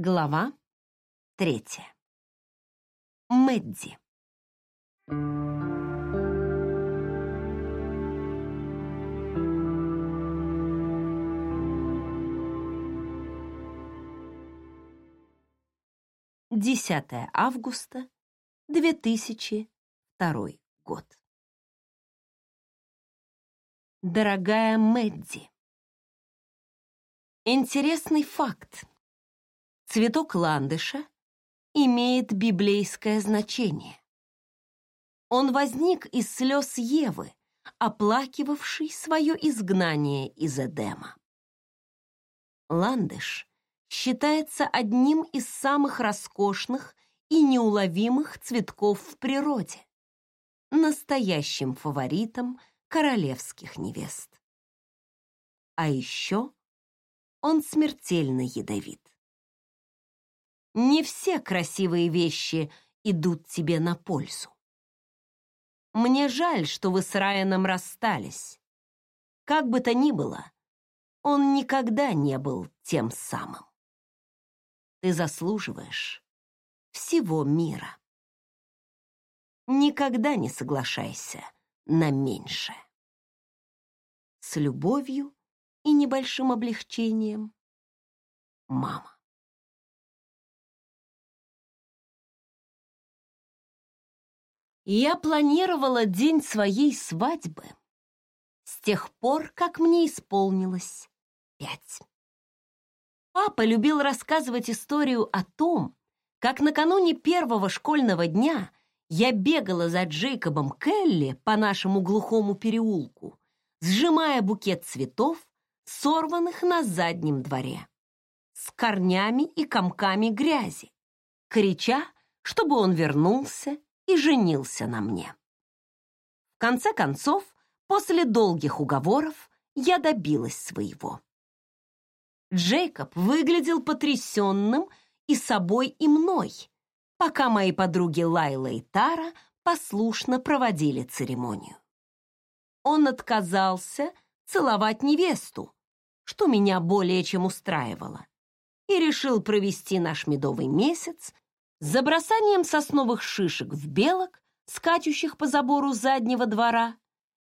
Глава третья. Мэдди. Десятое августа две тысячи второй год. Дорогая Мэдди, интересный факт. Цветок ландыша имеет библейское значение. Он возник из слез Евы, оплакивавшей свое изгнание из Эдема. Ландыш считается одним из самых роскошных и неуловимых цветков в природе, настоящим фаворитом королевских невест. А еще он смертельно ядовит. Не все красивые вещи идут тебе на пользу. Мне жаль, что вы с Райаном расстались. Как бы то ни было, он никогда не был тем самым. Ты заслуживаешь всего мира. Никогда не соглашайся на меньшее. С любовью и небольшим облегчением, мама. Я планировала день своей свадьбы с тех пор, как мне исполнилось пять. Папа любил рассказывать историю о том, как накануне первого школьного дня я бегала за Джейкобом Келли по нашему глухому переулку, сжимая букет цветов, сорванных на заднем дворе, с корнями и комками грязи, крича, чтобы он вернулся и женился на мне. В конце концов, после долгих уговоров, я добилась своего. Джейкоб выглядел потрясенным и собой, и мной, пока мои подруги Лайла и Тара послушно проводили церемонию. Он отказался целовать невесту, что меня более чем устраивало, и решил провести наш медовый месяц за бросанием сосновых шишек в белок, скачущих по забору заднего двора,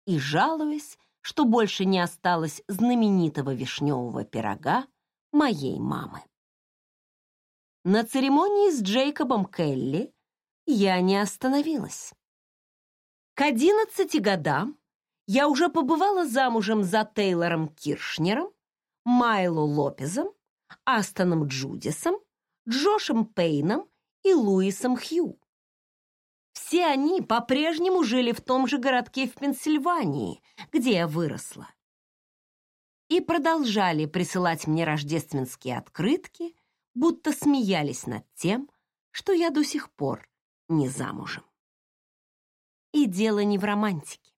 и жалуясь, что больше не осталось знаменитого вишневого пирога моей мамы. На церемонии с Джейкобом Келли я не остановилась. К одиннадцати годам я уже побывала замужем за Тейлором Киршнером, Майло Лопезом, Астоном Джудисом, Джошем Пейном и Луисом Хью. Все они по-прежнему жили в том же городке в Пенсильвании, где я выросла и продолжали присылать мне рождественские открытки, будто смеялись над тем, что я до сих пор не замужем. И дело не в романтике.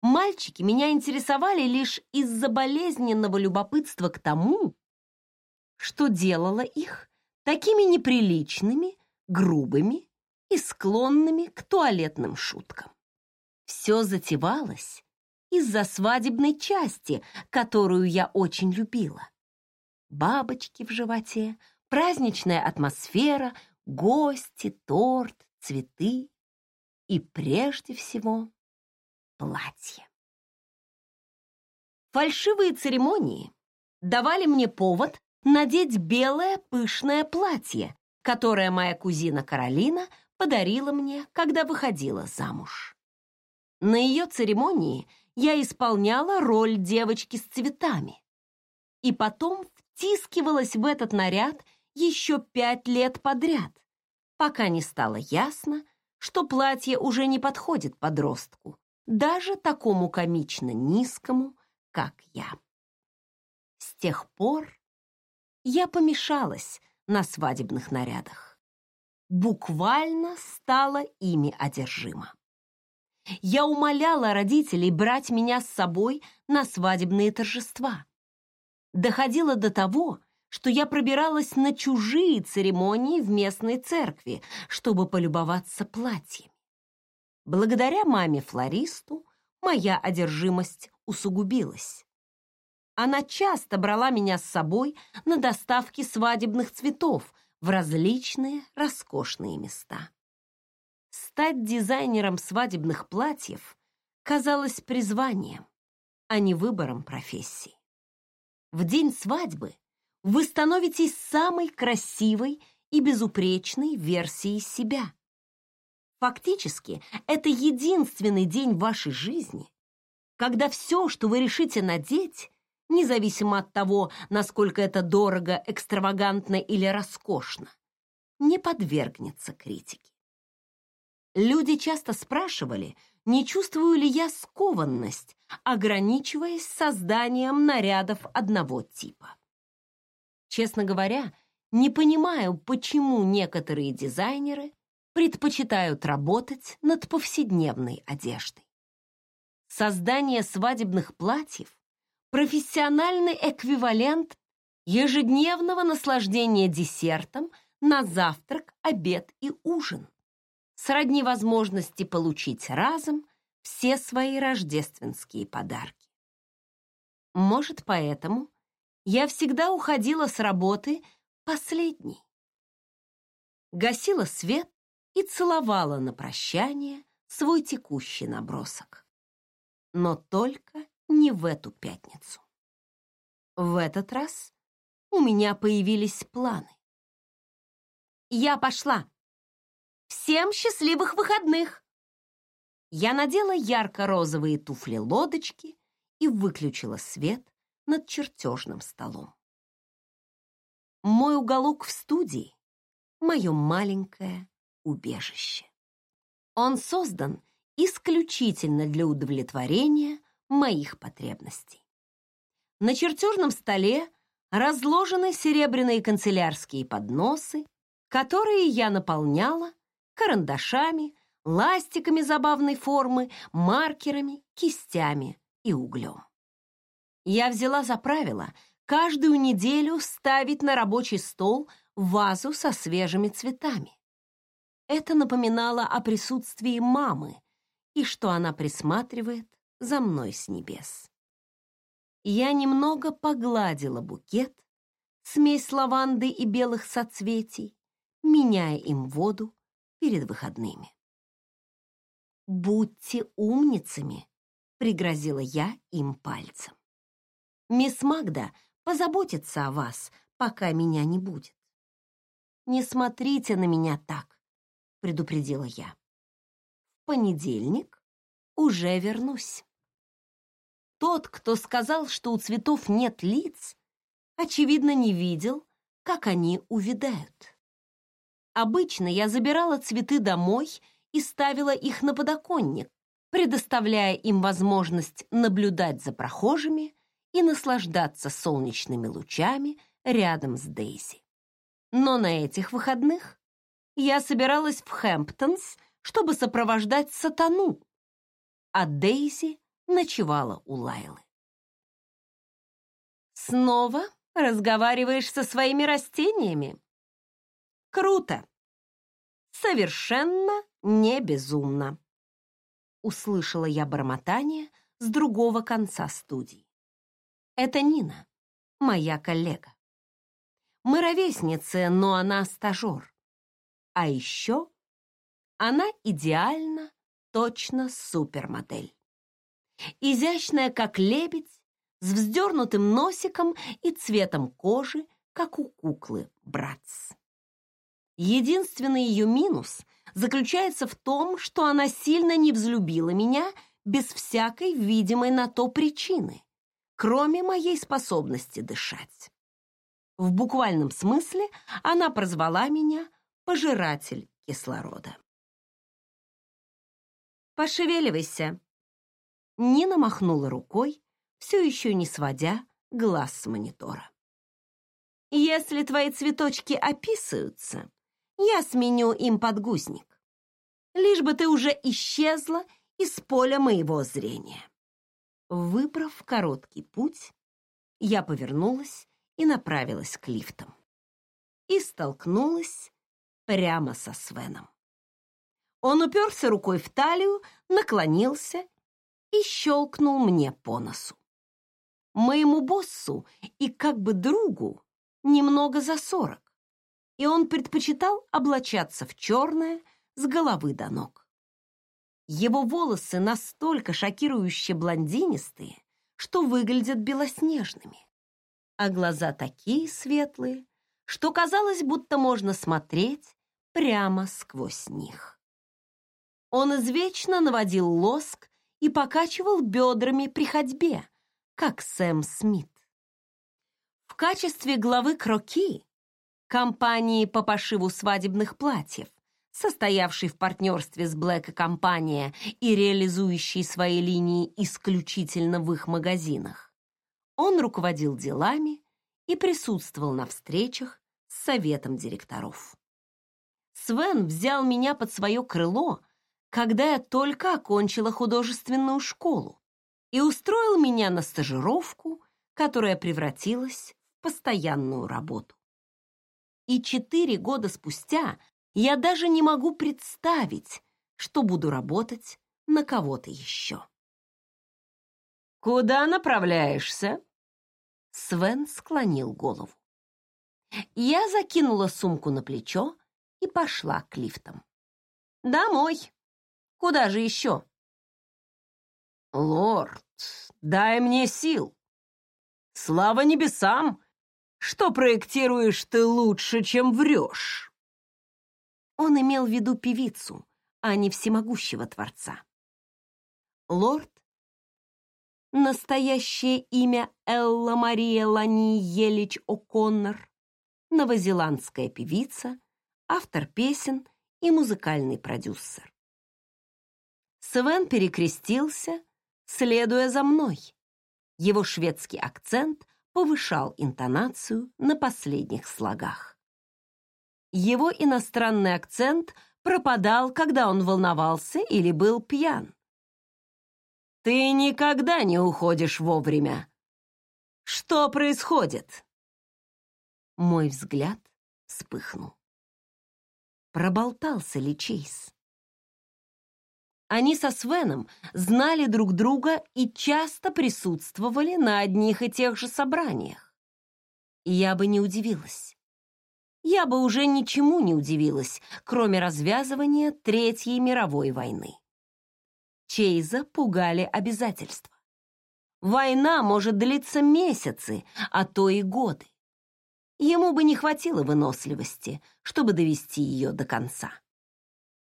Мальчики меня интересовали лишь из-за болезненного любопытства к тому, что делало их такими неприличными, грубыми и склонными к туалетным шуткам. Все затевалось из-за свадебной части, которую я очень любила. Бабочки в животе, праздничная атмосфера, гости, торт, цветы и, прежде всего, платье. Фальшивые церемонии давали мне повод надеть белое пышное платье, которое моя кузина Каролина подарила мне, когда выходила замуж. На ее церемонии – я исполняла роль девочки с цветами. И потом втискивалась в этот наряд еще пять лет подряд, пока не стало ясно, что платье уже не подходит подростку, даже такому комично низкому, как я. С тех пор я помешалась на свадебных нарядах. Буквально стала ими одержима. Я умоляла родителей брать меня с собой на свадебные торжества. Доходило до того, что я пробиралась на чужие церемонии в местной церкви, чтобы полюбоваться платьями. Благодаря маме-флористу моя одержимость усугубилась. Она часто брала меня с собой на доставки свадебных цветов в различные роскошные места. Стать дизайнером свадебных платьев казалось призванием, а не выбором профессии. В день свадьбы вы становитесь самой красивой и безупречной версией себя. Фактически, это единственный день вашей жизни, когда все, что вы решите надеть, независимо от того, насколько это дорого, экстравагантно или роскошно, не подвергнется критике. Люди часто спрашивали, не чувствую ли я скованность, ограничиваясь созданием нарядов одного типа. Честно говоря, не понимаю, почему некоторые дизайнеры предпочитают работать над повседневной одеждой. Создание свадебных платьев – профессиональный эквивалент ежедневного наслаждения десертом на завтрак, обед и ужин сродни возможности получить разом все свои рождественские подарки. Может, поэтому я всегда уходила с работы последней. Гасила свет и целовала на прощание свой текущий набросок. Но только не в эту пятницу. В этот раз у меня появились планы. Я пошла. Всем счастливых выходных!» Я надела ярко-розовые туфли-лодочки и выключила свет над чертежным столом. Мой уголок в студии — мое маленькое убежище. Он создан исключительно для удовлетворения моих потребностей. На чертежном столе разложены серебряные канцелярские подносы, которые я наполняла карандашами, ластиками забавной формы, маркерами, кистями и углем. Я взяла за правило каждую неделю ставить на рабочий стол вазу со свежими цветами. Это напоминало о присутствии мамы и что она присматривает за мной с небес. Я немного погладила букет, смесь лаванды и белых соцветий, меняя им воду перед выходными. «Будьте умницами», — пригрозила я им пальцем. «Мисс Магда позаботится о вас, пока меня не будет». «Не смотрите на меня так», — предупредила я. «В понедельник уже вернусь». Тот, кто сказал, что у цветов нет лиц, очевидно, не видел, как они увядают. Обычно я забирала цветы домой и ставила их на подоконник, предоставляя им возможность наблюдать за прохожими и наслаждаться солнечными лучами рядом с Дейзи. Но на этих выходных я собиралась в Хэмптонс, чтобы сопровождать сатану, а Дейзи ночевала у Лайлы. «Снова разговариваешь со своими растениями?» Круто. Совершенно не безумно. Услышала я бормотание с другого конца студии. Это Нина, моя коллега. Мы ровесницы, но она стажер. А еще она идеально, точно супермодель. Изящная, как лебедь, с вздернутым носиком и цветом кожи, как у куклы Братц. Единственный ее минус заключается в том, что она сильно не взлюбила меня без всякой видимой на то причины, кроме моей способности дышать. В буквальном смысле она прозвала меня «пожиратель кислорода». «Пошевеливайся!» Нина махнула рукой, все еще не сводя глаз с монитора. «Если твои цветочки описываются, я сменю им подгузник. Лишь бы ты уже исчезла из поля моего зрения. Выбрав короткий путь, я повернулась и направилась к лифтам. И столкнулась прямо со Свеном. Он уперся рукой в талию, наклонился и щелкнул мне по носу. Моему боссу и как бы другу немного за сорок, и он предпочитал облачаться в черное с головы до ног. Его волосы настолько шокирующе блондинистые, что выглядят белоснежными, а глаза такие светлые, что казалось, будто можно смотреть прямо сквозь них. Он извечно наводил лоск и покачивал бедрами при ходьбе, как Сэм Смит. В качестве главы Кроки, компании по пошиву свадебных платьев, состоявшей в партнерстве с Блэк компания и реализующей свои линии исключительно в их магазинах, он руководил делами и присутствовал на встречах с советом директоров. Свен взял меня под свое крыло, когда я только окончила художественную школу, и устроил меня на стажировку, которая превратилась в постоянную работу. И четыре года спустя я даже не могу представить, что буду работать на кого-то еще. «Куда направляешься?» Свен склонил голову. Я закинула сумку на плечо и пошла к лифтам. «Домой. Куда же еще?» «Лорд, дай мне сил. Слава небесам, что проектируешь ты лучше, чем врешь». Он имел в виду певицу, а не всемогущего Творца. Лорд Настоящее имя Элла Мария Лани Елич О'Коннор, новозеландская певица, автор песен и музыкальный продюсер. Свен перекрестился, следуя за мной. Его шведский акцент повышал интонацию на последних слогах. Его иностранный акцент пропадал, когда он волновался или был пьян. Ты никогда не уходишь вовремя. Что происходит? Мой взгляд вспыхнул. Проболтался ли Чейз? Они со Свеном знали друг друга и часто присутствовали на одних и тех же собраниях. Я бы не удивилась. Я бы уже ничему не удивилась, кроме развязывания Третьей мировой войны. Чейза пугали обязательства. Война может длиться месяцы, а то и годы. Ему бы не хватило выносливости, чтобы довести ее до конца.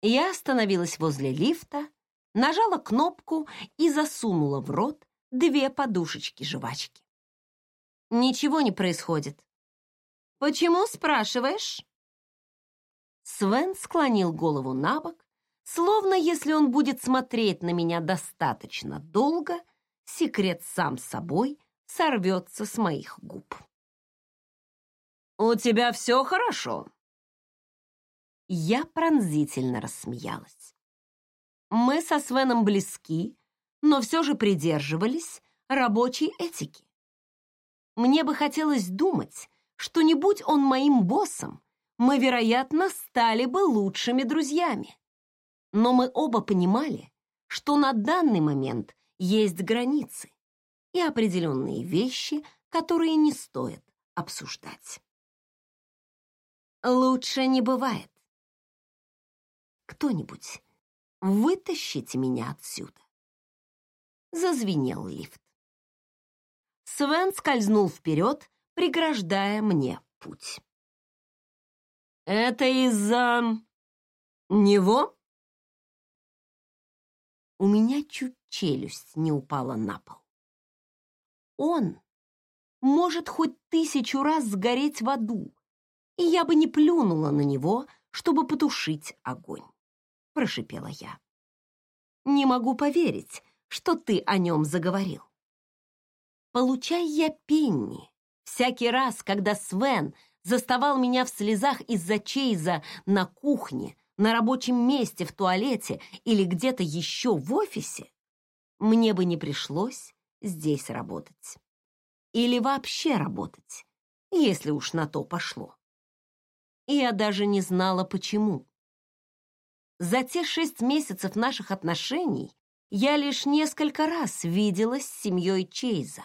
Я остановилась возле лифта, нажала кнопку и засунула в рот две подушечки жвачки. Ничего не происходит. Почему спрашиваешь? Свен склонил голову на бок Словно если он будет смотреть на меня достаточно долго, секрет сам собой сорвется с моих губ. «У тебя все хорошо?» Я пронзительно рассмеялась. Мы со Свеном близки, но все же придерживались рабочей этики. Мне бы хотелось думать, что не будь он моим боссом, мы, вероятно, стали бы лучшими друзьями. Но мы оба понимали, что на данный момент есть границы и определенные вещи, которые не стоит обсуждать. Лучше не бывает. Кто-нибудь, вытащите меня отсюда. Зазвенел лифт. Свен скользнул вперед, преграждая мне путь. «Это из-за... него?» у меня чуть челюсть не упала на пол. Он может хоть тысячу раз сгореть в аду, и я бы не плюнула на него, чтобы потушить огонь, прошипела я. Не могу поверить, что ты о нем заговорил. Получай я пенни. Всякий раз, когда Свен заставал меня в слезах из-за Чейза на кухне, на рабочем месте, в туалете или где-то еще в офисе, мне бы не пришлось здесь работать. Или вообще работать, если уж на то пошло. Я даже не знала, почему. За те шесть месяцев наших отношений я лишь несколько раз виделась с семьей Чейза.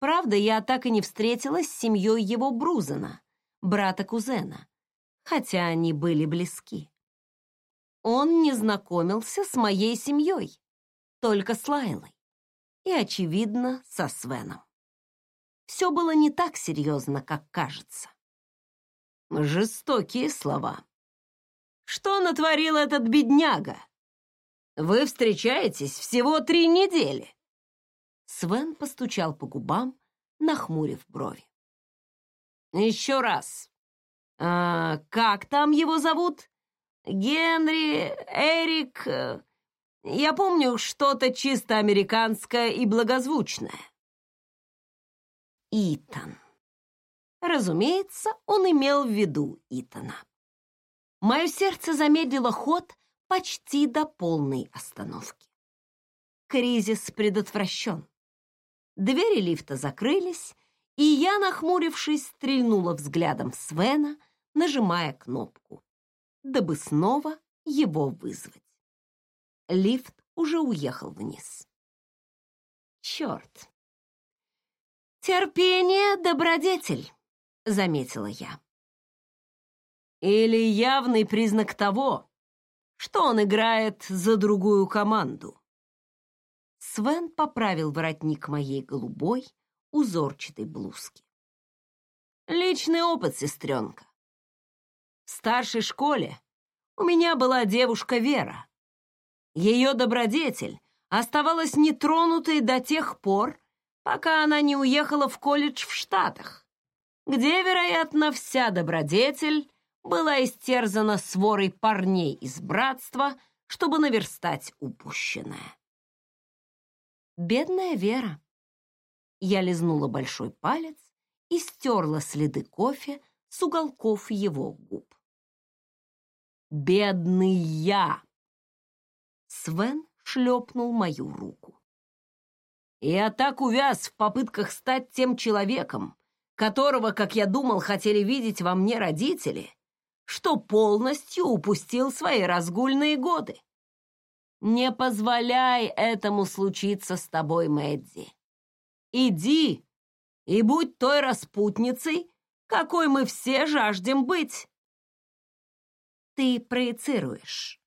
Правда, я так и не встретилась с семьей его Брузена, брата-кузена, хотя они были близки. Он не знакомился с моей семьей, только с Лайлой и, очевидно, со Свеном. Все было не так серьезно, как кажется. Жестокие слова. Что натворил этот бедняга? Вы встречаетесь всего три недели. Свен постучал по губам, нахмурив брови. Еще раз. А, как там его зовут? Генри, Эрик... Э, я помню что-то чисто американское и благозвучное. Итан. Разумеется, он имел в виду Итана. Мое сердце замедлило ход почти до полной остановки. Кризис предотвращен. Двери лифта закрылись, и я, нахмурившись, стрельнула взглядом Свена, нажимая кнопку, дабы снова его вызвать. Лифт уже уехал вниз. Черт! Терпение — добродетель, заметила я. Или явный признак того, что он играет за другую команду. Свен поправил воротник моей голубой, узорчатой блузки. Личный опыт, сестренка. В старшей школе у меня была девушка Вера. Ее добродетель оставалась нетронутой до тех пор, пока она не уехала в колледж в Штатах, где, вероятно, вся добродетель была истерзана сворой парней из братства, чтобы наверстать упущенное. Бедная Вера. Я лизнула большой палец и стерла следы кофе с уголков его губ. «Бедный я!» Свен шлепнул мою руку. «Я так увяз в попытках стать тем человеком, которого, как я думал, хотели видеть во мне родители, что полностью упустил свои разгульные годы. Не позволяй этому случиться с тобой, Мэдди. Иди и будь той распутницей, какой мы все жаждем быть. Ты проецируешь,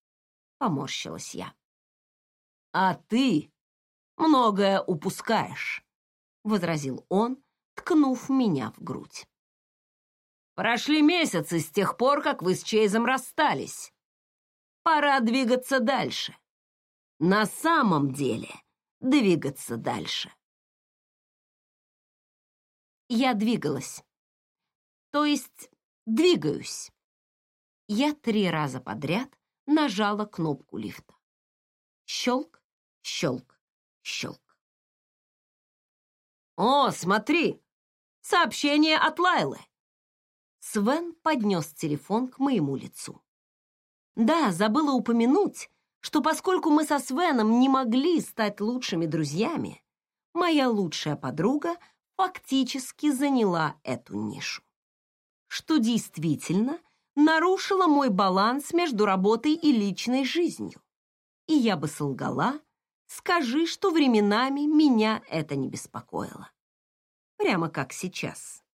поморщилась я. А ты многое упускаешь, возразил он, ткнув меня в грудь. Прошли месяцы с тех пор, как вы с Чейзом расстались. Пора двигаться дальше на самом деле двигаться дальше. Я двигалась. То есть двигаюсь. Я три раза подряд нажала кнопку лифта. Щелк, щелк, щелк. «О, смотри! Сообщение от Лайлы!» Свен поднес телефон к моему лицу. Да, забыла упомянуть, что поскольку мы со Свеном не могли стать лучшими друзьями, моя лучшая подруга фактически заняла эту нишу. Что действительно нарушило мой баланс между работой и личной жизнью. И я бы солгала, скажи, что временами меня это не беспокоило. Прямо как сейчас.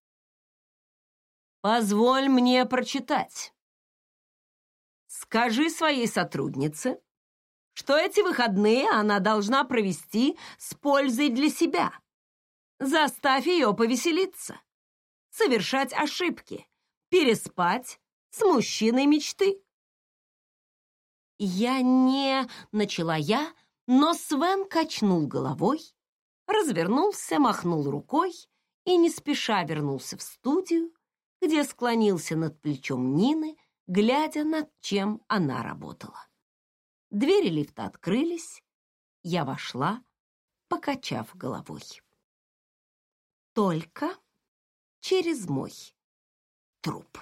Позволь мне прочитать. Скажи своей сотруднице, что эти выходные она должна провести с пользой для себя. Заставь ее повеселиться, совершать ошибки, переспать с мужчиной мечты. Я не... Начала я, но Свен качнул головой, развернулся, махнул рукой и не спеша вернулся в студию, где склонился над плечом Нины, глядя, над чем она работала. Двери лифта открылись. Я вошла, покачав головой. Только через мой труп.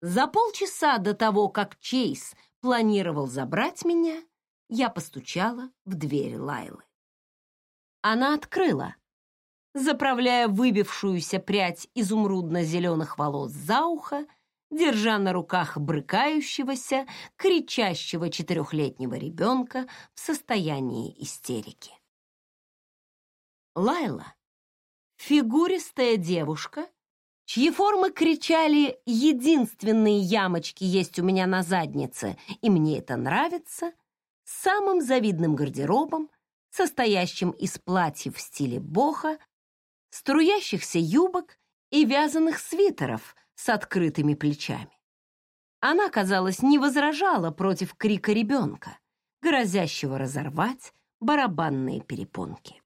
За полчаса до того, как Чейз планировал забрать меня, я постучала в дверь Лайлы. Она открыла, заправляя выбившуюся прядь изумрудно-зеленых волос за ухо держа на руках брыкающегося, кричащего четырехлетнего ребенка в состоянии истерики. Лайла — фигуристая девушка, чьи формы кричали «Единственные ямочки есть у меня на заднице, и мне это нравится», с самым завидным гардеробом, состоящим из платьев в стиле боха, струящихся юбок и вязаных свитеров с открытыми плечами. Она, казалось, не возражала против крика ребенка, грозящего разорвать барабанные перепонки.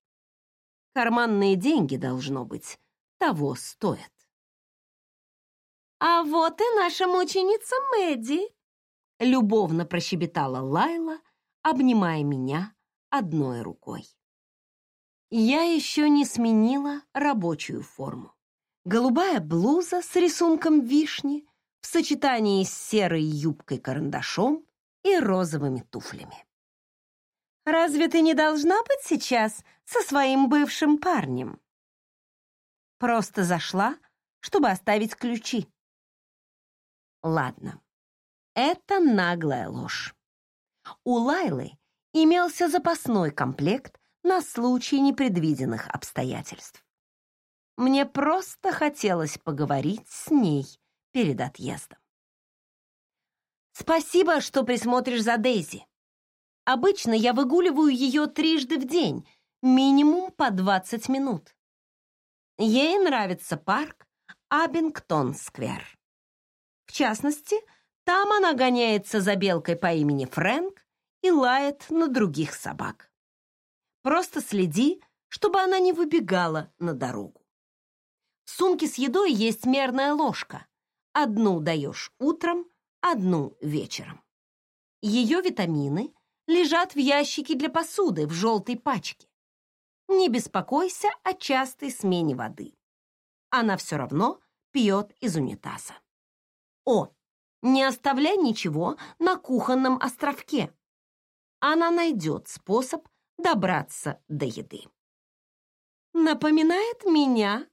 Карманные деньги, должно быть, того стоят. «А вот и наша мученица Мэдди!» Любовно прощебетала Лайла, обнимая меня одной рукой. Я еще не сменила рабочую форму. Голубая блуза с рисунком вишни в сочетании с серой юбкой-карандашом и розовыми туфлями. «Разве ты не должна быть сейчас со своим бывшим парнем?» Просто зашла, чтобы оставить ключи. Ладно, это наглая ложь. У Лайлы имелся запасной комплект на случай непредвиденных обстоятельств. Мне просто хотелось поговорить с ней перед отъездом. «Спасибо, что присмотришь за Дейзи. Обычно я выгуливаю ее трижды в день, минимум по 20 минут. Ей нравится парк Абингтон-сквер. В частности, там она гоняется за белкой по имени Фрэнк и лает на других собак. Просто следи, чтобы она не выбегала на дорогу. В сумке с едой есть мерная ложка. Одну даешь утром, одну вечером. Ее витамины лежат в ящике для посуды в желтой пачке. Не беспокойся о частой смене воды. Она все равно пьет из унитаза. О, не оставляй ничего на кухонном островке. Она найдет способ добраться до еды. Напоминает меня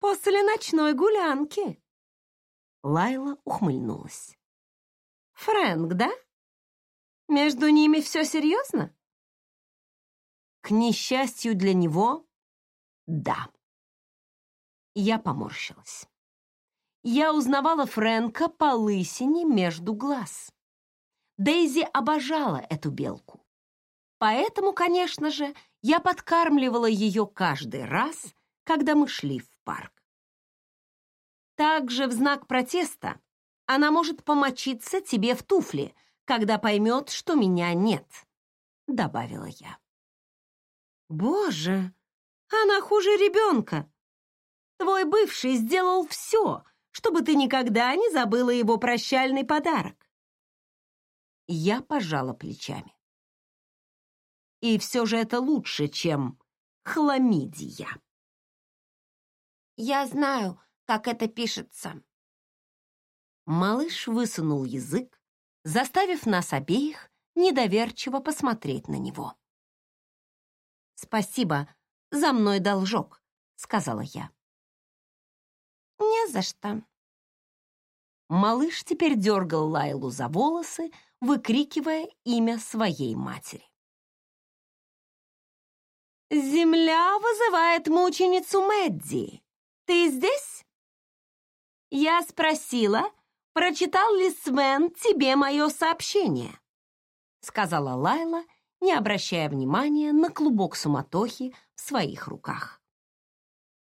после ночной гулянки. Лайла ухмыльнулась. Фрэнк, да? Между ними все серьезно? К несчастью для него, да. Я поморщилась. Я узнавала Фрэнка по лысине между глаз. Дейзи обожала эту белку. Поэтому, конечно же, я подкармливала ее каждый раз, когда мы шли в парк. Также в знак протеста она может помочиться тебе в туфли, когда поймет, что меня нет», — добавила я. «Боже, она хуже ребенка. Твой бывший сделал все, чтобы ты никогда не забыла его прощальный подарок». Я пожала плечами. И все же это лучше, чем хламидия. «Я знаю, как это пишется». Малыш высунул язык, заставив нас обеих недоверчиво посмотреть на него. «Спасибо, за мной должок», — сказала я. «Не за что». Малыш теперь дергал Лайлу за волосы, выкрикивая имя своей матери. «Земля вызывает мученицу Мэдди. Ты здесь?» Я спросила, прочитал ли Свен тебе мое сообщение?» сказала Лайла, не обращая внимания на клубок суматохи в своих руках.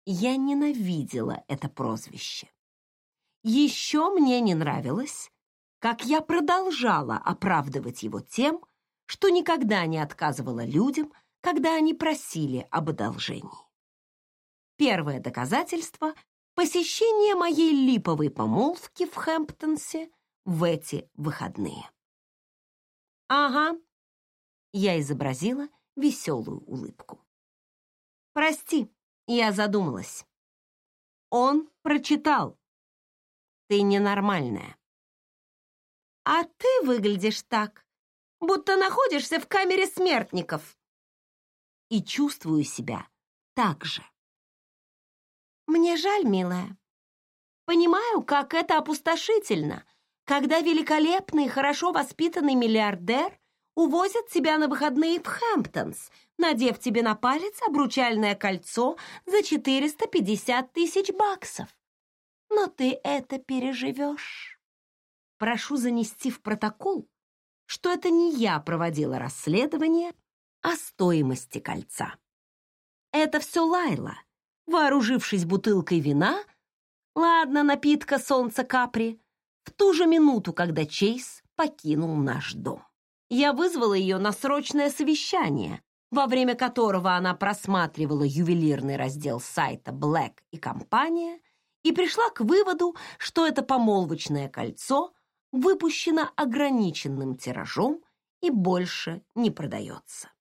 Я ненавидела это прозвище. Еще мне не нравилось, как я продолжала оправдывать его тем, что никогда не отказывала людям, когда они просили об одолжении. Первое доказательство посещение моей липовой помолвки в Хэмптонсе в эти выходные. «Ага», — я изобразила веселую улыбку. «Прости, я задумалась. Он прочитал. Ты ненормальная». «А ты выглядишь так, будто находишься в камере смертников». И чувствую себя так же. Мне жаль, милая. Понимаю, как это опустошительно, когда великолепный, хорошо воспитанный миллиардер увозят тебя на выходные в Хэмптонс, надев тебе на палец обручальное кольцо за 450 тысяч баксов. Но ты это переживешь. Прошу занести в протокол, что это не я проводила расследование о стоимости кольца. Это все Лайла, вооружившись бутылкой вина, ладно, напитка солнца капри, в ту же минуту, когда Чейз покинул наш дом. Я вызвала ее на срочное совещание, во время которого она просматривала ювелирный раздел сайта Black и компания и пришла к выводу, что это помолвочное кольцо выпущено ограниченным тиражом и больше не продается.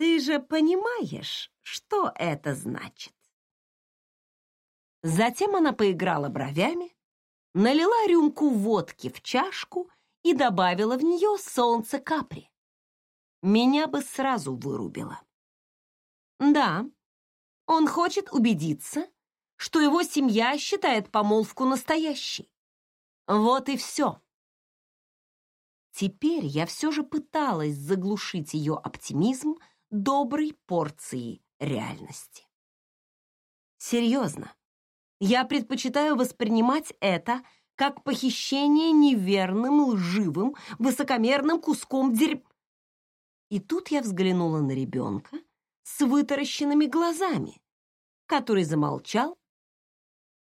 Ты же понимаешь, что это значит? Затем она поиграла бровями, налила рюмку водки в чашку и добавила в нее солнце капри. Меня бы сразу вырубило. Да, он хочет убедиться, что его семья считает помолвку настоящей. Вот и все. Теперь я все же пыталась заглушить ее оптимизм доброй порцией реальности. Серьезно, я предпочитаю воспринимать это как похищение неверным, лживым, высокомерным куском дерь... И тут я взглянула на ребенка с вытаращенными глазами, который замолчал,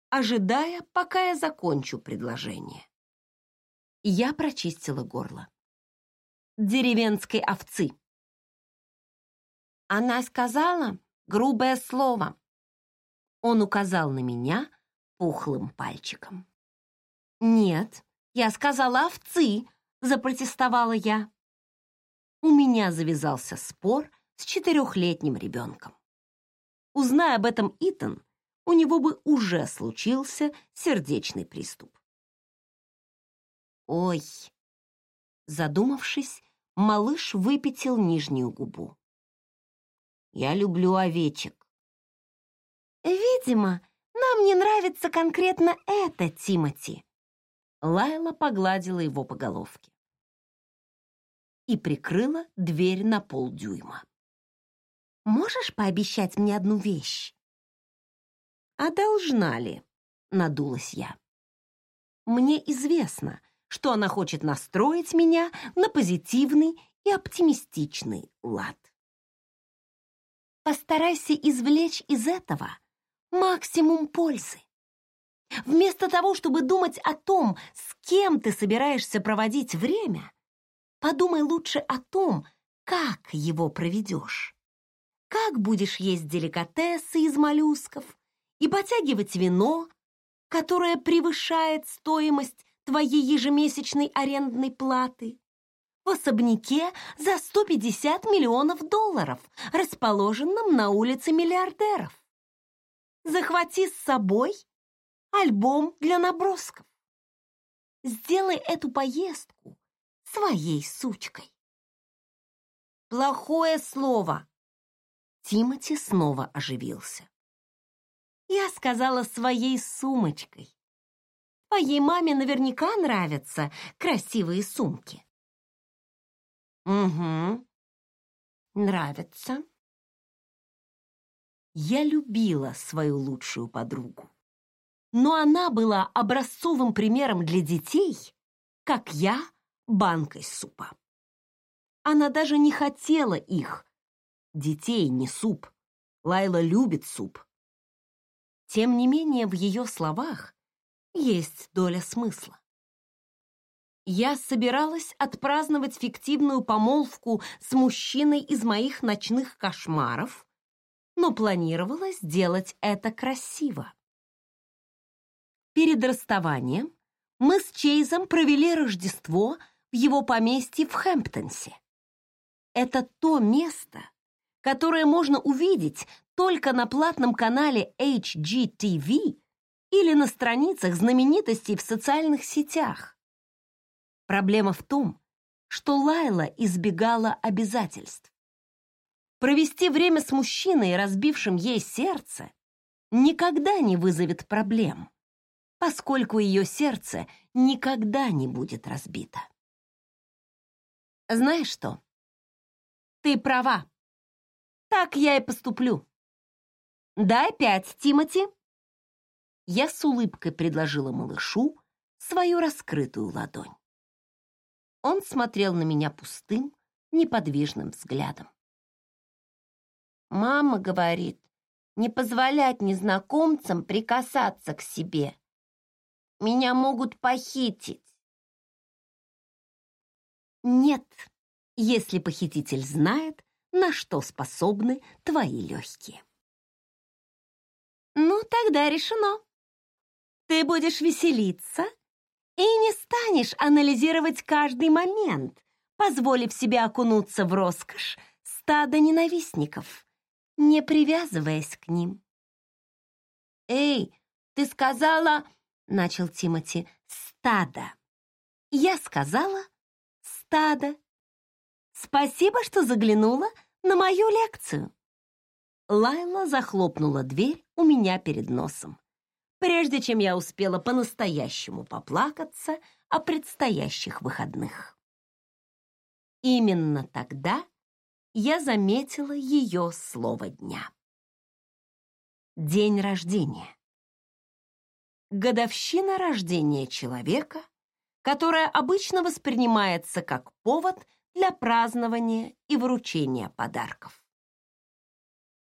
ожидая, пока я закончу предложение. Я прочистила горло. Деревенской овцы. Она сказала грубое слово, он указал на меня пухлым пальчиком. «Нет, я сказала овцы», — запротестовала я. У меня завязался спор с четырехлетним ребенком. Узная об этом Итан, у него бы уже случился сердечный приступ. «Ой!» Задумавшись, малыш выпятил нижнюю губу. «Я люблю овечек. «Видимо, нам не нравится конкретно это, Тимати». Лайла погладила его по головке и прикрыла дверь на полдюйма. «Можешь пообещать мне одну вещь?» «А должна ли?» — надулась я. «Мне известно, что она хочет настроить меня на позитивный и оптимистичный лад. Постарайся извлечь из этого максимум пользы. Вместо того, чтобы думать о том, с кем ты собираешься проводить время, подумай лучше о том, как его проведешь. Как будешь есть деликатесы из моллюсков и потягивать вино, которое превышает стоимость твоей ежемесячной арендной платы, в особняке за 150 миллионов долларов, расположенном на улице миллиардеров захвати с собой альбом для набросков. Сделай эту поездку своей сучкой. Плохое слово. Тимати снова оживился. Я сказала своей сумочкой. Твоей маме наверняка нравятся красивые сумки. Угу. Нравятся. Я любила свою лучшую подругу. Но она была образцовым примером для детей, как я банкой супа. Она даже не хотела их. Детей, не суп. Лайла любит суп. Тем не менее, в ее словах есть доля смысла. Я собиралась отпраздновать фиктивную помолвку с мужчиной из моих ночных кошмаров, но планировала сделать это красиво. Перед расставанием мы с Чейзом провели Рождество в его поместье в Хэмптонсе. Это то место, которое можно увидеть только на платном канале HGTV или на страницах знаменитостей в социальных сетях. Проблема в том, что Лайла избегала обязательств. Провести время с мужчиной, разбившим ей сердце, никогда не вызовет проблем, поскольку ее сердце никогда не будет разбито. Знаешь что? Ты права. Так я и поступлю. Дай пять, Тимати. Я с улыбкой предложила малышу свою раскрытую ладонь. Он смотрел на меня пустым, неподвижным взглядом. Мама говорит, не позволять незнакомцам прикасаться к себе. Меня могут похитить. Нет, если похититель знает, на что способны твои легкие. Ну, тогда решено. Ты будешь веселиться и не станешь анализировать каждый момент, позволив себе окунуться в роскошь стада ненавистников, не привязываясь к ним. «Эй, ты сказала...» — начал Тимати. «Стадо». Я сказала «стадо». Спасибо, что заглянула на мою лекцию. Лайла захлопнула дверь у меня перед носом, прежде чем я успела по-настоящему поплакаться о предстоящих выходных. Именно тогда я заметила ее слово дня. День рождения. Годовщина рождения человека, которая обычно воспринимается как повод для празднования и вручения подарков.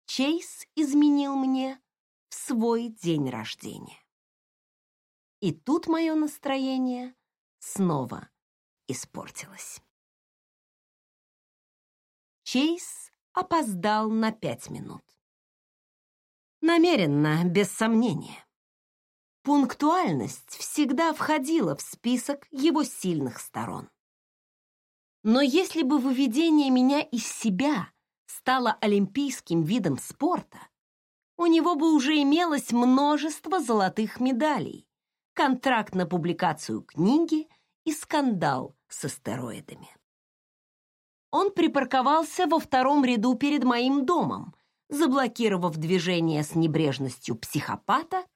Чейз изменил мне в свой день рождения. И тут мое настроение снова испортилось. Чейз опоздал на пять минут. Намеренно, без сомнения. Пунктуальность всегда входила в список его сильных сторон. Но если бы выведение меня из себя стало олимпийским видом спорта, у него бы уже имелось множество золотых медалей, контракт на публикацию книги и скандал с астероидами. Он припарковался во втором ряду перед моим домом, заблокировав движение с небрежностью психопата,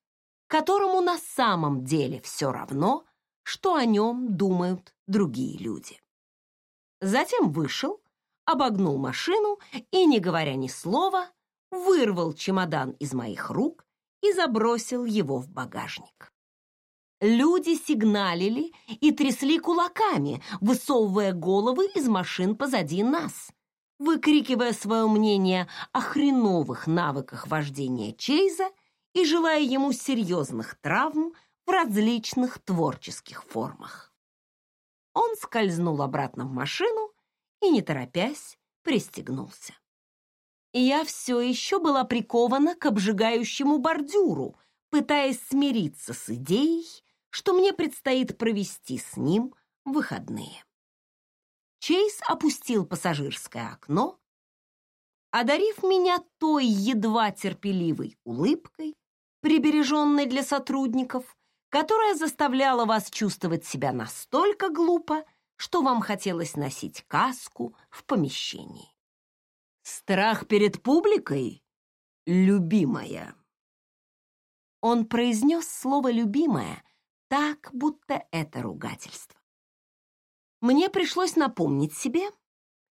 которому на самом деле все равно, что о нем думают другие люди. Затем вышел, обогнул машину и, не говоря ни слова, вырвал чемодан из моих рук и забросил его в багажник. Люди сигналили и трясли кулаками, высовывая головы из машин позади нас, выкрикивая свое мнение о хреновых навыках вождения Чейза и желая ему серьезных травм в различных творческих формах. Он скользнул обратно в машину и, не торопясь, пристегнулся. Я все еще была прикована к обжигающему бордюру, пытаясь смириться с идеей, что мне предстоит провести с ним выходные. Чейз опустил пассажирское окно, одарив меня той едва терпеливой улыбкой, прибереженной для сотрудников, которая заставляла вас чувствовать себя настолько глупо, что вам хотелось носить каску в помещении. Страх перед публикой, любимая. Он произнес слово «любимая», так, будто это ругательство. Мне пришлось напомнить себе,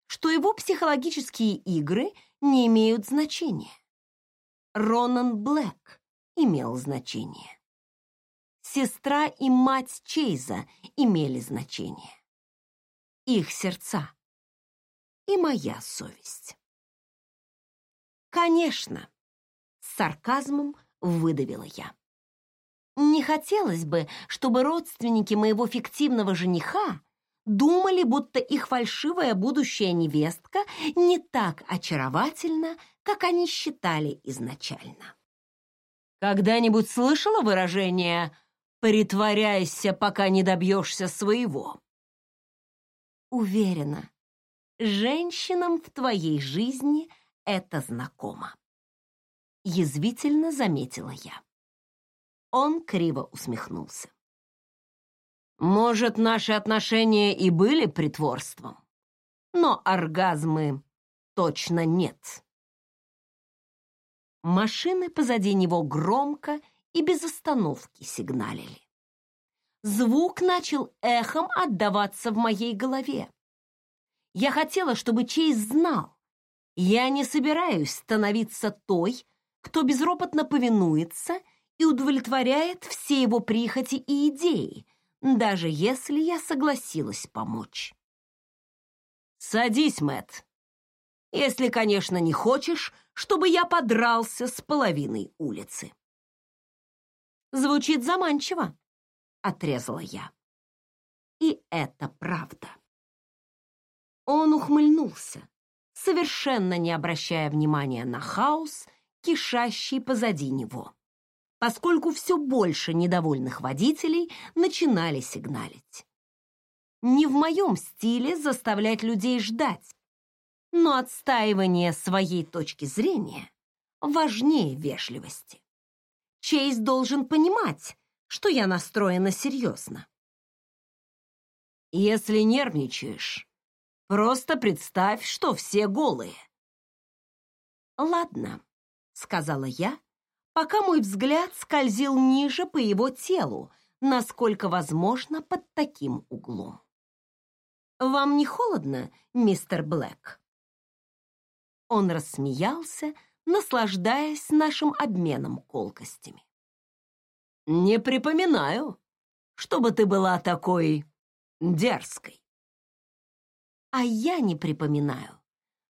что его психологические игры не имеют значения. Ронан Блэк имел значение. Сестра и мать Чейза имели значение. Их сердца и моя совесть. Конечно, с сарказмом выдавила я. Не хотелось бы, чтобы родственники моего фиктивного жениха думали, будто их фальшивая будущая невестка не так очаровательна, как они считали изначально. Когда-нибудь слышала выражение «притворяйся, пока не добьешься своего»? Уверена, женщинам в твоей жизни это знакомо. Язвительно заметила я. Он криво усмехнулся. Может, наши отношения и были притворством, но оргазмы точно нет. Машины позади него громко и без остановки сигналили. Звук начал эхом отдаваться в моей голове. Я хотела, чтобы Чейз знал. Я не собираюсь становиться той, кто безропотно повинуется и удовлетворяет все его прихоти и идеи, даже если я согласилась помочь. «Садись, Мэтт. Если, конечно, не хочешь, чтобы я подрался с половиной улицы». «Звучит заманчиво», — отрезала я. И это правда. Он ухмыльнулся, совершенно не обращая внимания на хаос, кишащий позади него, поскольку все больше недовольных водителей начинали сигналить. Не в моем стиле заставлять людей ждать, но отстаивание своей точки зрения важнее вежливости. Чейз должен понимать, что я настроена серьезно. Если нервничаешь, просто представь, что все голые. Ладно, сказала я, пока мой взгляд скользил ниже по его телу, насколько возможно под таким углом. Вам не холодно, мистер Блэк? Он рассмеялся, наслаждаясь нашим обменом колкостями. Не припоминаю, чтобы ты была такой дерзкой. А я не припоминаю,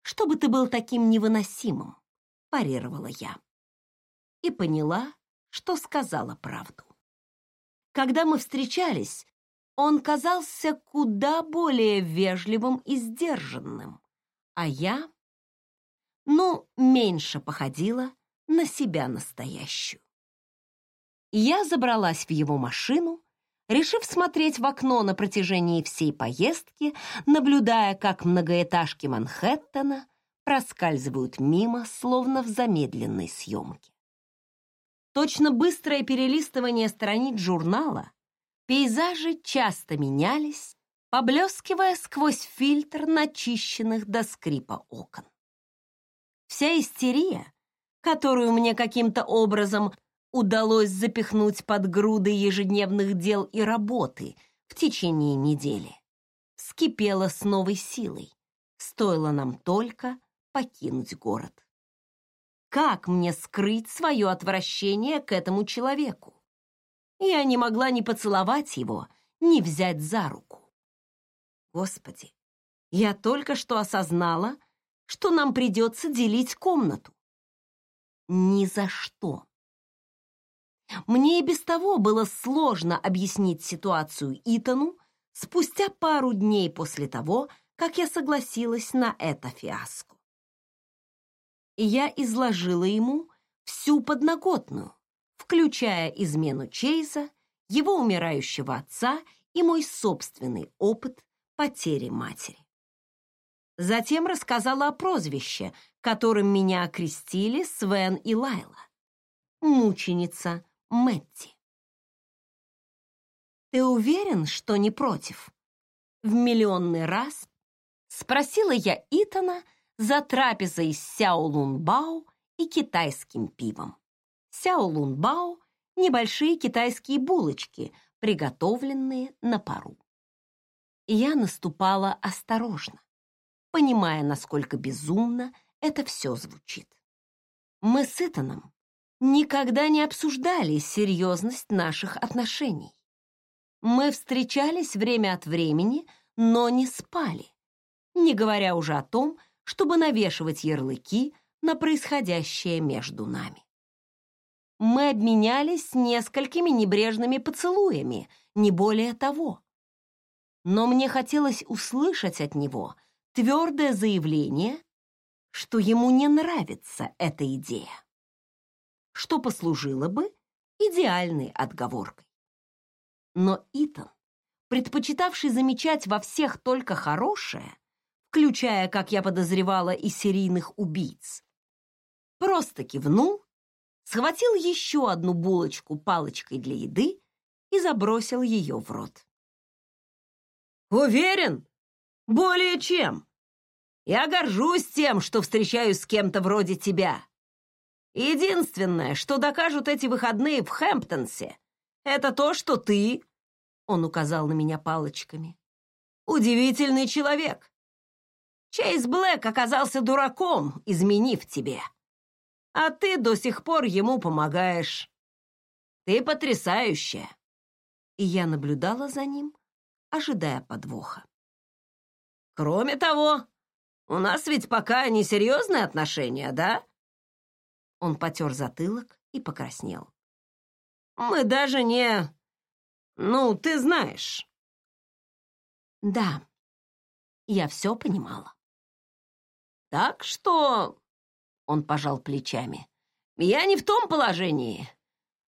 чтобы ты был таким невыносимым, парировала я. И поняла, что сказала правду. Когда мы встречались, он казался куда более вежливым и сдержанным, а я, ну, меньше походила на себя настоящую. Я забралась в его машину решив смотреть в окно на протяжении всей поездки, наблюдая, как многоэтажки Манхэттена проскальзывают мимо, словно в замедленной съемке. Точно быстрое перелистывание страниц журнала, пейзажи часто менялись, поблескивая сквозь фильтр начищенных до скрипа окон. Вся истерия, которую мне каким-то образом удалось запихнуть под груды ежедневных дел и работы в течение недели. Вскипела с новой силой. Стоило нам только покинуть город. Как мне скрыть свое отвращение к этому человеку? Я не могла ни поцеловать его, ни взять за руку. Господи, я только что осознала, что нам придется делить комнату. Ни за что. Мне и без того было сложно объяснить ситуацию Итану спустя пару дней после того, как я согласилась на это фиаско. Я изложила ему всю подноготную, включая измену Чейза, его умирающего отца и мой собственный опыт потери матери. Затем рассказала о прозвище, которым меня окрестили Свен и Лайла. Мученица Мэтти. «Ты уверен, что не против?» В миллионный раз спросила я Итана за трапезой с Сяо Лунбао и китайским пивом. Сяо Лунбао — небольшие китайские булочки, приготовленные на пару. Я наступала осторожно, понимая, насколько безумно это все звучит. Мы с Итаном никогда не обсуждали серьезность наших отношений. Мы встречались время от времени, но не спали, не говоря уже о том, чтобы навешивать ярлыки на происходящее между нами. Мы обменялись несколькими небрежными поцелуями, не более того. Но мне хотелось услышать от него твердое заявление, что ему не нравится эта идея что послужило бы идеальной отговоркой. Но Итан, предпочитавший замечать во всех только хорошее, включая, как я подозревала, и серийных убийц, просто кивнул, схватил еще одну булочку палочкой для еды и забросил ее в рот. «Уверен? Более чем. Я горжусь тем, что встречаюсь с кем-то вроде тебя. Единственное, что докажут эти выходные в Хэмптонсе, это то, что ты, он указал на меня палочками, удивительный человек. Чейз Блэк оказался дураком, изменив тебе. А ты до сих пор ему помогаешь. Ты потрясающая. И я наблюдала за ним, ожидая подвоха. Кроме того, у нас ведь пока не серьезные отношения, да? Он потер затылок и покраснел. Мы даже не... Ну, ты знаешь. Да, я все понимала. Так что... Он пожал плечами. Я не в том положении.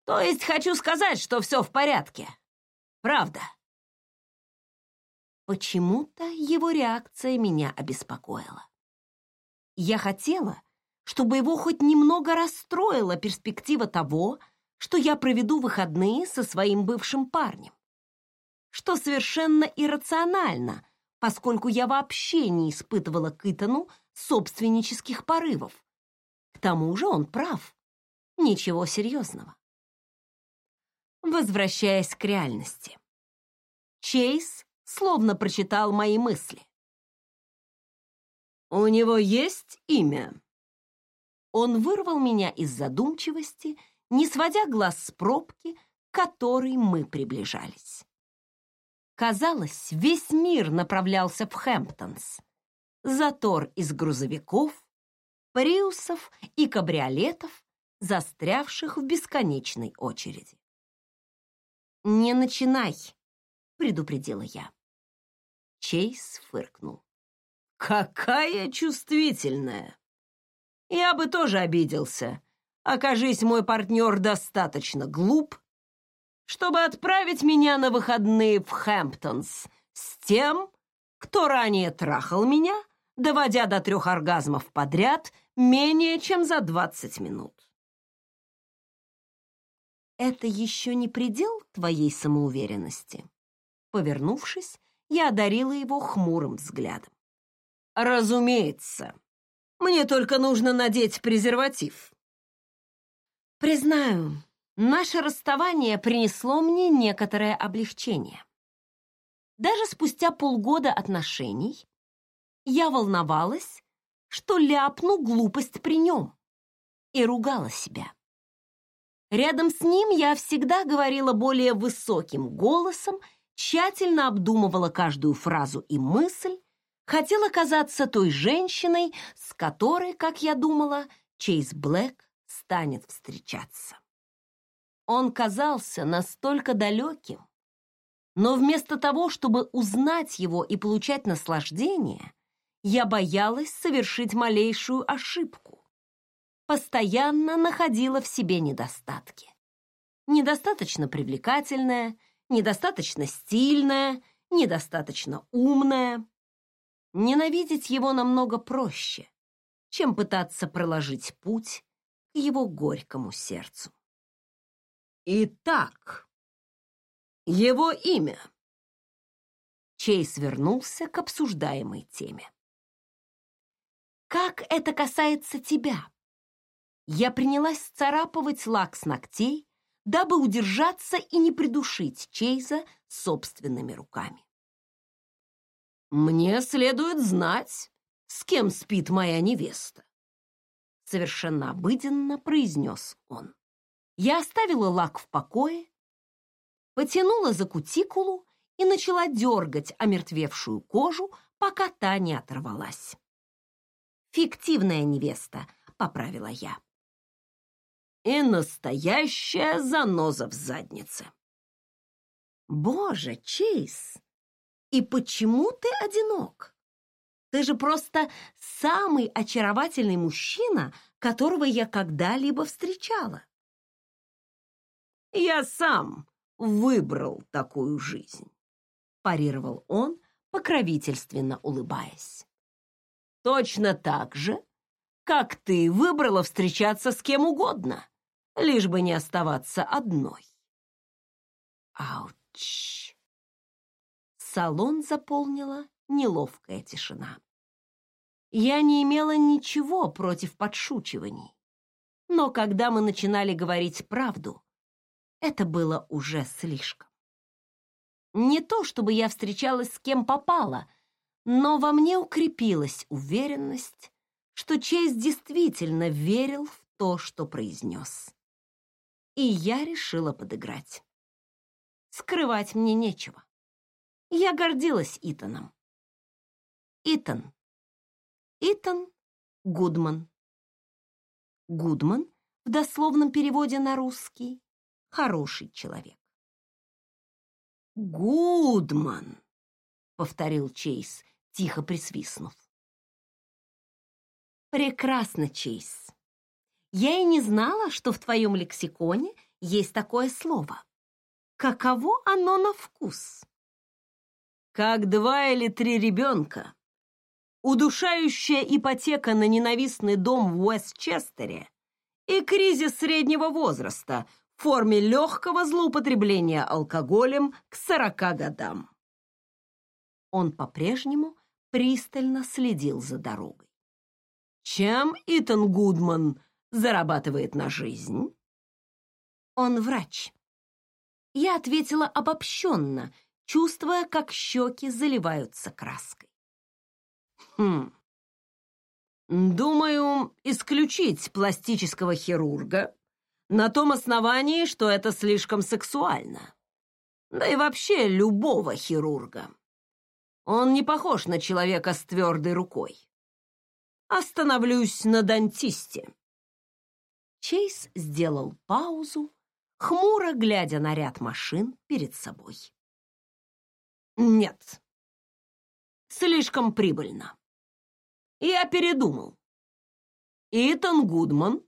То есть хочу сказать, что все в порядке. Правда. Почему-то его реакция меня обеспокоила. Я хотела, чтобы его хоть немного расстроила перспектива того, что я проведу выходные со своим бывшим парнем. Что совершенно иррационально, поскольку я вообще не испытывала к Итану собственнических порывов. К тому же он прав. Ничего серьезного. Возвращаясь к реальности. Чейз словно прочитал мои мысли. «У него есть имя?» Он вырвал меня из задумчивости, не сводя глаз с пробки, к которой мы приближались. Казалось, весь мир направлялся в Хэмптонс. Затор из грузовиков, приусов и кабриолетов, застрявших в бесконечной очереди. «Не начинай», — предупредила я. Чейз фыркнул. «Какая чувствительная! Я бы тоже обиделся. Окажись мой партнер достаточно глуп, чтобы отправить меня на выходные в Хэмптонс с тем, кто ранее трахал меня, доводя до трех оргазмов подряд менее чем за 20 минут. Это еще не предел твоей самоуверенности. Повернувшись, я одарила его хмурым взглядом. Разумеется. Мне только нужно надеть презерватив. Признаю, наше расставание принесло мне некоторое облегчение. Даже спустя полгода отношений я волновалась, что ляпну глупость при нем, и ругала себя. Рядом с ним я всегда говорила более высоким голосом тщательно обдумывала каждую фразу и мысль, хотела казаться той женщиной, с которой, как я думала, Чейз Блэк станет встречаться. Он казался настолько далеким, но вместо того, чтобы узнать его и получать наслаждение, я боялась совершить малейшую ошибку. Постоянно находила в себе недостатки. Недостаточно привлекательная, недостаточно стильная, недостаточно умная. Ненавидеть его намного проще, чем пытаться проложить путь к его горькому сердцу. Итак, его имя. Чейз вернулся к обсуждаемой теме. Как это касается тебя? Я принялась царапывать лак с ногтей, дабы удержаться и не придушить Чейза собственными руками. «Мне следует знать, с кем спит моя невеста», совершенно обыденно произнес он. Я оставила лак в покое, потянула за кутикулу и начала дергать омертвевшую кожу, пока та не оторвалась. «Фиктивная невеста», — поправила я и настоящая заноза в заднице. Боже, Чейз, и почему ты одинок? Ты же просто самый очаровательный мужчина, которого я когда-либо встречала. Я сам выбрал такую жизнь, парировал он, покровительственно улыбаясь. Точно так же, как ты выбрала встречаться с кем угодно лишь бы не оставаться одной. Ауч! Салон заполнила неловкая тишина. Я не имела ничего против подшучиваний, но когда мы начинали говорить правду, это было уже слишком. Не то, чтобы я встречалась с кем попало, Но во мне укрепилась уверенность, что Чейз действительно верил в то, что произнес. И я решила подыграть. Скрывать мне нечего. Я гордилась Итаном. Итан. Итан Гудман. Гудман в дословном переводе на русский «хороший человек». «Гудман», — повторил Чейз, тихо присвистнув. «Прекрасно, Чейз. Я и не знала, что в твоем лексиконе есть такое слово. Каково оно на вкус?» «Как два или три ребенка. Удушающая ипотека на ненавистный дом в Уэстчестере и кризис среднего возраста в форме легкого злоупотребления алкоголем к 40 годам». Он по-прежнему пристально следил за дорогой. Чем Итан Гудман зарабатывает на жизнь? Он врач. Я ответила обобщенно, чувствуя, как щеки заливаются краской. Хм. Думаю, исключить пластического хирурга на том основании, что это слишком сексуально. Да и вообще любого хирурга. Он не похож на человека с твердой рукой. Остановлюсь на дантисте. Чейз сделал паузу, хмуро глядя на ряд машин перед собой. Нет, слишком прибыльно. Я передумал. Итан Гудман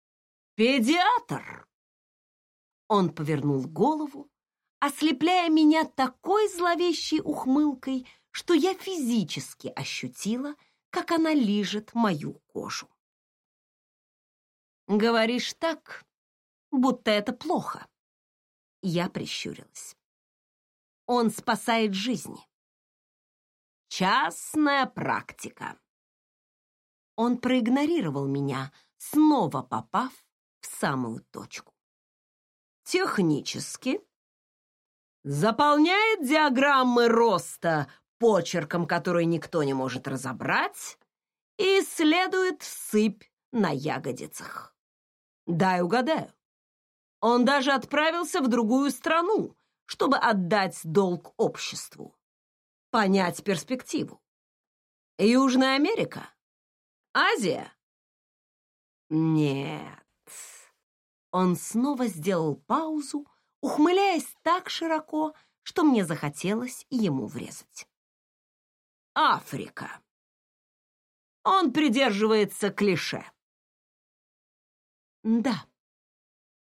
— педиатр. Он повернул голову, ослепляя меня такой зловещей ухмылкой, что я физически ощутила, как она лижет мою кожу. «Говоришь так, будто это плохо». Я прищурилась. «Он спасает жизни». «Частная практика». Он проигнорировал меня, снова попав в самую точку. «Технически заполняет диаграммы роста почерком, который никто не может разобрать, и исследует сыпь на ягодицах. Дай угадаю. Он даже отправился в другую страну, чтобы отдать долг обществу, понять перспективу. Южная Америка? Азия? Нет. Он снова сделал паузу, ухмыляясь так широко, что мне захотелось ему врезать. Африка. Он придерживается клише. Да,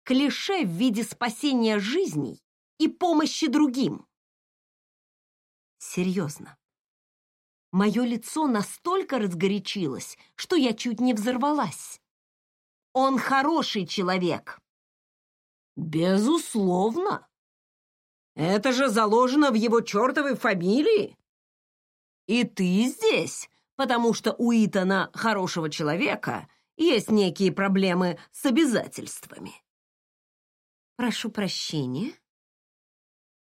клише в виде спасения жизней и помощи другим. Серьезно. Мое лицо настолько разгорячилось, что я чуть не взорвалась. Он хороший человек. Безусловно. Это же заложено в его чертовой фамилии. И ты здесь, потому что у Итана, хорошего человека, есть некие проблемы с обязательствами. Прошу прощения.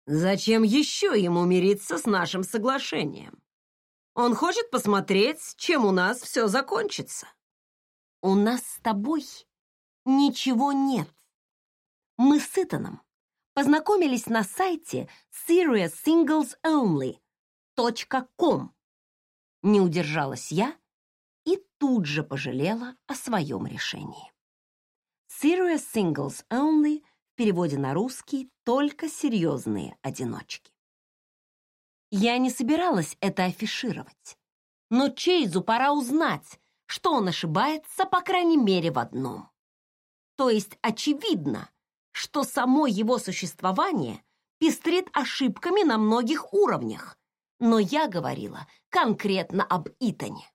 Зачем еще ему мириться с нашим соглашением? Он хочет посмотреть, чем у нас все закончится. У нас с тобой ничего нет. Мы с Итаном познакомились на сайте serioussinglesonly.com. Не удержалась я и тут же пожалела о своем решении. Serious Singles Only переводе на русский «только серьезные одиночки». Я не собиралась это афишировать, но Чейзу пора узнать, что он ошибается, по крайней мере, в одном. То есть очевидно, что само его существование пестрит ошибками на многих уровнях, но я говорила конкретно об Итане.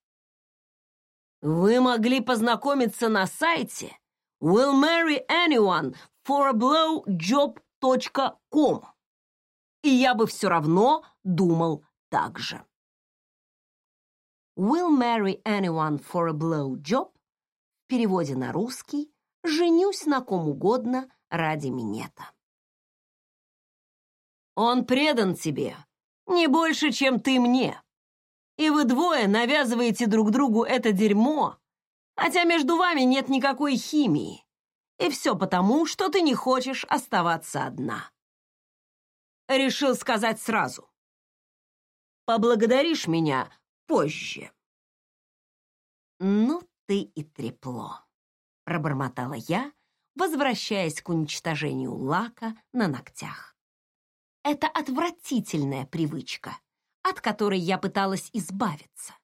Вы могли познакомиться на сайте will marry anyone for a blowjob.com, и я бы все равно думал так же. Will marry anyone for a blowjob в переводе на русский «женюсь на ком угодно ради минета». Он предан тебе не больше, чем ты мне. И вы двое навязываете друг другу это дерьмо, хотя между вами нет никакой химии. И все потому, что ты не хочешь оставаться одна. Решил сказать сразу. Поблагодаришь меня позже. Ну ты и трепло, пробормотала я, возвращаясь к уничтожению лака на ногтях. Это отвратительная привычка, от которой я пыталась избавиться.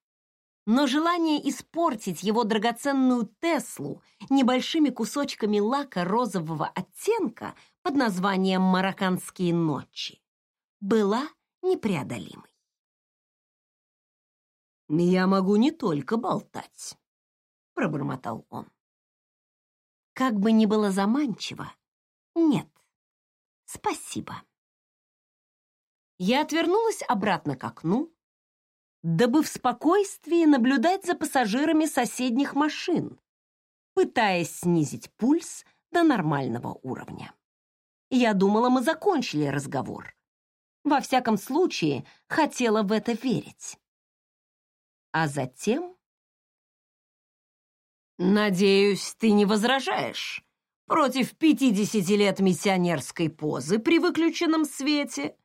Но желание испортить его драгоценную Теслу небольшими кусочками лака розового оттенка под названием «Марокканские ночи» была непреодолимой. «Я могу не только болтать», — пробормотал он. Как бы ни было заманчиво, нет, спасибо. Я отвернулась обратно к окну, дабы в спокойствии наблюдать за пассажирами соседних машин, пытаясь снизить пульс до нормального уровня. Я думала, мы закончили разговор. Во всяком случае, хотела в это верить. А затем... «Надеюсь, ты не возражаешь против пятидесяти лет миссионерской позы при выключенном свете?»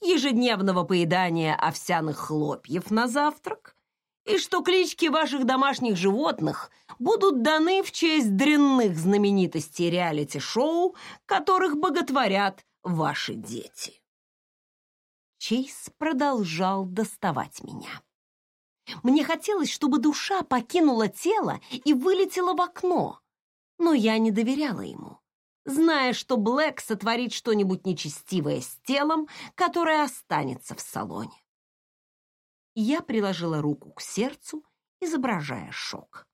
Ежедневного поедания овсяных хлопьев на завтрак и что клички ваших домашних животных будут даны в честь дрянных знаменитостей реалити-шоу, которых боготворят ваши дети. Чейз продолжал доставать меня. Мне хотелось, чтобы душа покинула тело и вылетела в окно, но я не доверяла ему зная, что Блэк сотворит что-нибудь нечестивое с телом, которое останется в салоне. Я приложила руку к сердцу, изображая шок.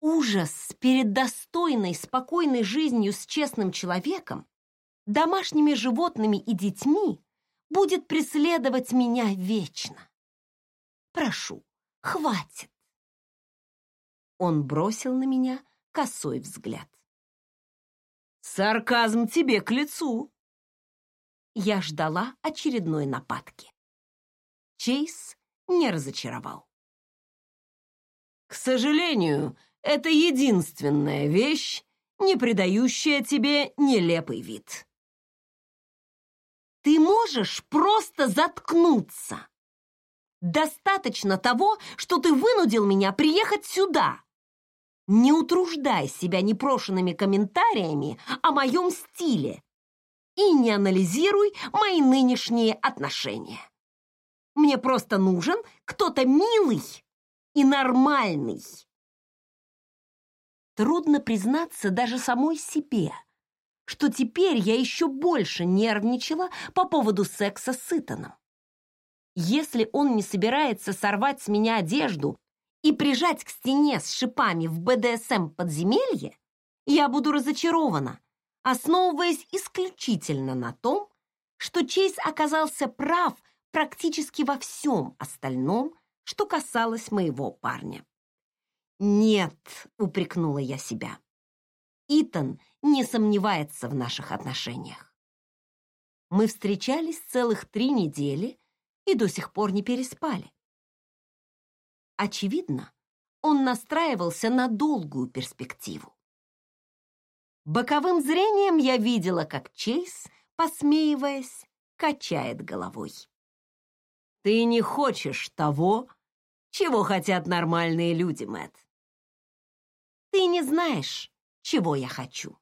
Ужас перед достойной, спокойной жизнью с честным человеком, домашними животными и детьми будет преследовать меня вечно. Прошу, хватит. Он бросил на меня косой взгляд. Сарказм тебе к лицу. Я ждала очередной нападки. Чейз не разочаровал. К сожалению, это единственная вещь, не придающая тебе нелепый вид. Ты можешь просто заткнуться. Достаточно того, что ты вынудил меня приехать сюда. Не утруждай себя непрошенными комментариями о моем стиле и не анализируй мои нынешние отношения. Мне просто нужен кто-то милый и нормальный. Трудно признаться даже самой себе, что теперь я еще больше нервничала по поводу секса с Итаном. Если он не собирается сорвать с меня одежду и прижать к стене с шипами в БДСМ подземелье, я буду разочарована, основываясь исключительно на том, что Чейз оказался прав практически во всем остальном, что касалось моего парня. «Нет», — упрекнула я себя, — «Итан не сомневается в наших отношениях. Мы встречались целых три недели и до сих пор не переспали. Очевидно, он настраивался на долгую перспективу. Боковым зрением я видела, как Чейз, посмеиваясь, качает головой. «Ты не хочешь того, чего хотят нормальные люди, Мэтт. Ты не знаешь, чего я хочу».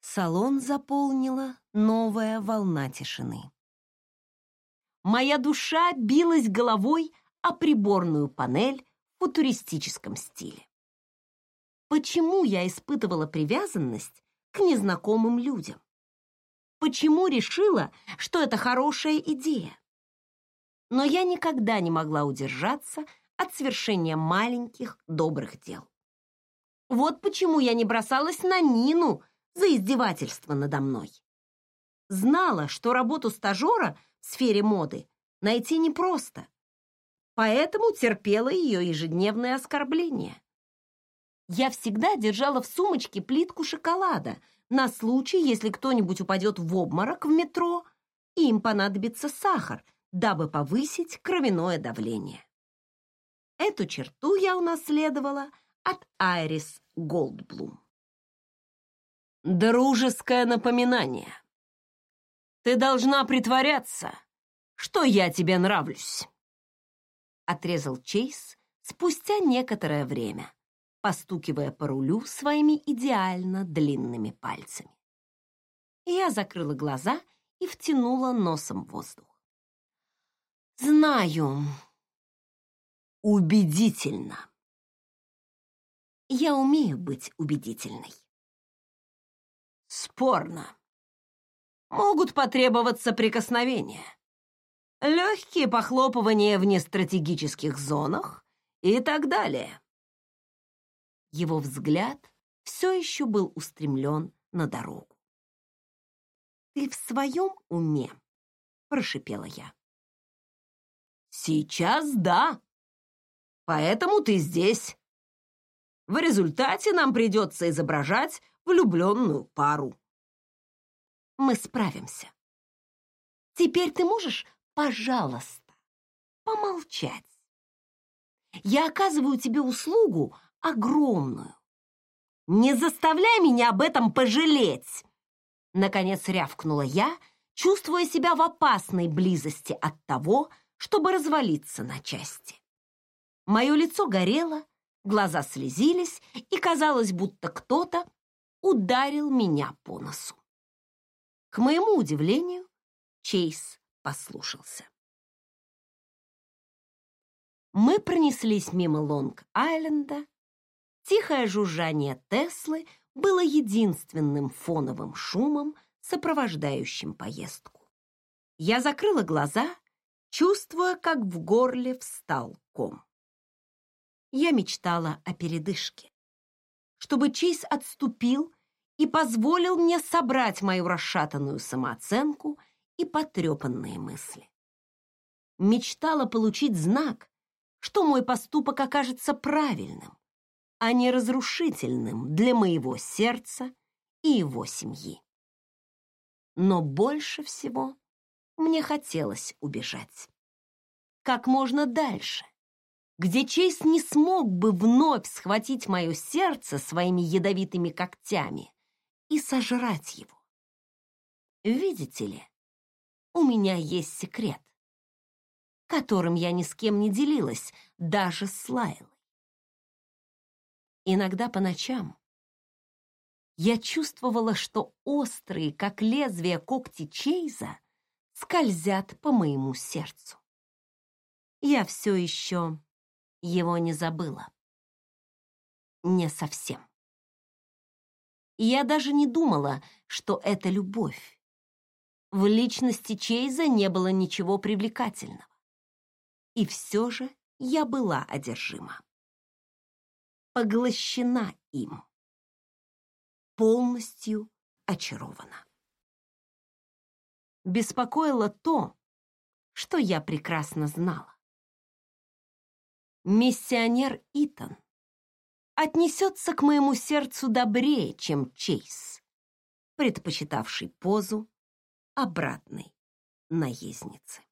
Салон заполнила новая волна тишины. Моя душа билась головой а приборную панель в футуристическом стиле. Почему я испытывала привязанность к незнакомым людям? Почему решила, что это хорошая идея? Но я никогда не могла удержаться от совершения маленьких добрых дел. Вот почему я не бросалась на Нину за издевательство надо мной. Знала, что работу стажера в сфере моды найти непросто, поэтому терпела ее ежедневные оскорбления. Я всегда держала в сумочке плитку шоколада на случай, если кто-нибудь упадет в обморок в метро, и им понадобится сахар дабы повысить кровяное давление. Эту черту я унаследовала от Айрис Голдблум. Дружеское напоминание. Ты должна притворяться, что я тебе нравлюсь. Отрезал Чейз спустя некоторое время, постукивая по рулю своими идеально длинными пальцами. Я закрыла глаза и втянула носом воздух. Знаю. Убедительно. Я умею быть убедительной. Спорно. Могут потребоваться прикосновения. Легкие похлопывания в нестратегических зонах и так далее. Его взгляд все еще был устремлен на дорогу. «Ты в своем уме?» — прошипела я. Сейчас да. Поэтому ты здесь. В результате нам придется изображать влюбленную пару. Мы справимся. Теперь ты можешь, пожалуйста, помолчать. Я оказываю тебе услугу огромную. Не заставляй меня об этом пожалеть. Наконец рявкнула я, чувствуя себя в опасной близости от того, чтобы развалиться на части. Мое лицо горело, глаза слезились, и казалось, будто кто-то ударил меня по носу. К моему удивлению, Чейз послушался. Мы пронеслись мимо Лонг-Айленда. Тихое жужжание Теслы было единственным фоновым шумом, сопровождающим поездку. Я закрыла глаза чувствуя, как в горле встал ком. Я мечтала о передышке, чтобы Чейз отступил и позволил мне собрать мою расшатанную самооценку и потрепанные мысли. Мечтала получить знак, что мой поступок окажется правильным, а не разрушительным для моего сердца и его семьи. Но больше всего мне хотелось убежать. Как можно дальше, где Чейз не смог бы вновь схватить мое сердце своими ядовитыми когтями и сожрать его. Видите ли, у меня есть секрет, которым я ни с кем не делилась, даже с Лайлой. Иногда по ночам я чувствовала, что острые, как лезвие когти Чейза, скользят по моему сердцу. Я все еще его не забыла. Не совсем. Я даже не думала, что это любовь. В личности Чейза не было ничего привлекательного. И все же я была одержима. Поглощена им. Полностью очарована беспокоило то, что я прекрасно знала. Миссионер Итан отнесется к моему сердцу добрее, чем Чейз, предпочитавший позу обратной наездницы.